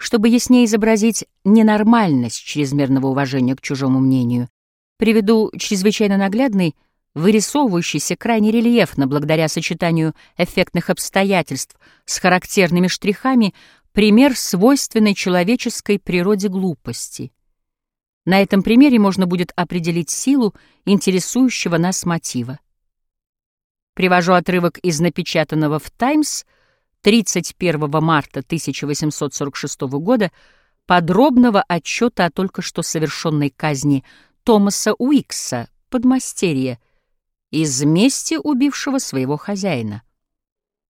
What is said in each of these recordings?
Чтобы яснее изобразить ненормальность чрезмерного уважения к чужому мнению, приведу чрезвычайно наглядный, вырисовывающийся крайне рельефно благодаря сочетанию эффектных обстоятельств с характерными штрихами пример свойственной человеческой природе глупости. На этом примере можно будет определить силу интересующего нас мотива. Привожу отрывок из напечатанного в «Таймс» 31 марта 1846 года подробного отчета о только что совершенной казни Томаса Уикса, подмастерья, из мести убившего своего хозяина.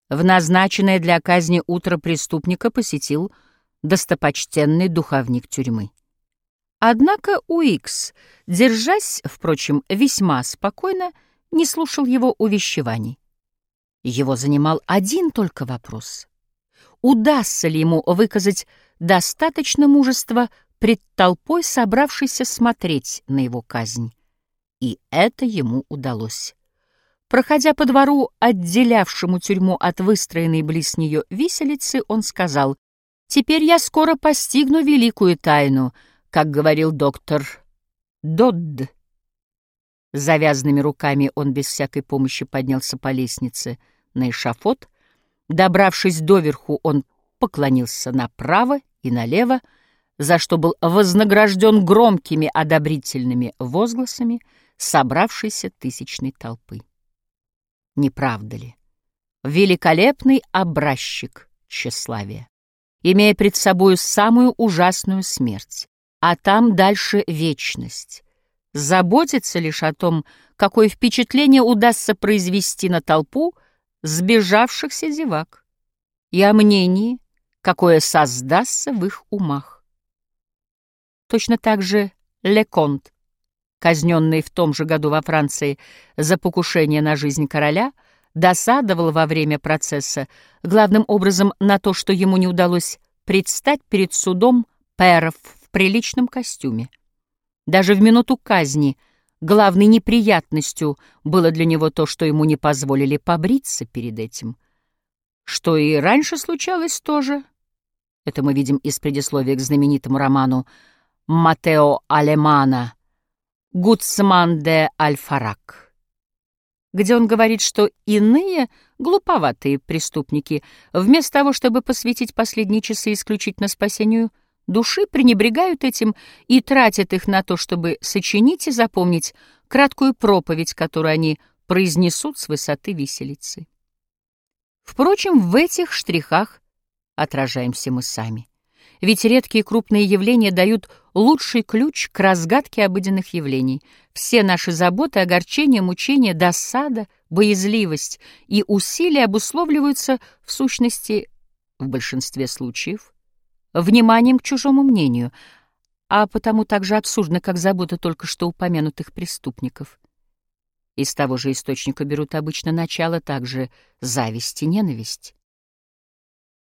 В назначенное для казни утро преступника посетил достопочтенный духовник тюрьмы. Однако Уикс, держась, впрочем, весьма спокойно, не слушал его увещеваний. Его занимал один только вопрос. Удастся ли ему выказать достаточно мужества пред толпой, собравшейся смотреть на его казнь? И это ему удалось. Проходя по двору, отделявшему тюрьму от выстроенной близ нее виселицы, он сказал, «Теперь я скоро постигну великую тайну, как говорил доктор Додд». Завязанными руками он без всякой помощи поднялся по лестнице на эшафот. Добравшись доверху, он поклонился направо и налево, за что был вознагражден громкими одобрительными возгласами собравшейся тысячной толпы. Не правда ли? Великолепный образчик тщеславия, имея пред собою самую ужасную смерть, а там дальше вечность, заботится лишь о том, какое впечатление удастся произвести на толпу сбежавшихся зевак, и о мнении, какое создастся в их умах. Точно так же Леконт, казненный в том же году во Франции за покушение на жизнь короля, досадовал во время процесса главным образом на то, что ему не удалось предстать перед судом пэров в приличном костюме. Даже в минуту казни главной неприятностью было для него то, что ему не позволили побриться перед этим. Что и раньше случалось тоже. Это мы видим из предисловия к знаменитому роману Матео Алемана «Гуцман де Альфарак», где он говорит, что иные глуповатые преступники, вместо того, чтобы посвятить последние часы исключительно спасению души пренебрегают этим и тратят их на то, чтобы сочинить и запомнить краткую проповедь, которую они произнесут с высоты виселицы. Впрочем, в этих штрихах отражаемся мы сами. Ведь редкие крупные явления дают лучший ключ к разгадке обыденных явлений. Все наши заботы, огорчения, мучения, досада, боязливость и усилия обусловливаются, в сущности, в большинстве случаев, вниманием к чужому мнению, а потому так же абсурдно, как забота только что упомянутых преступников. Из того же источника берут обычно начало также зависть и ненависть.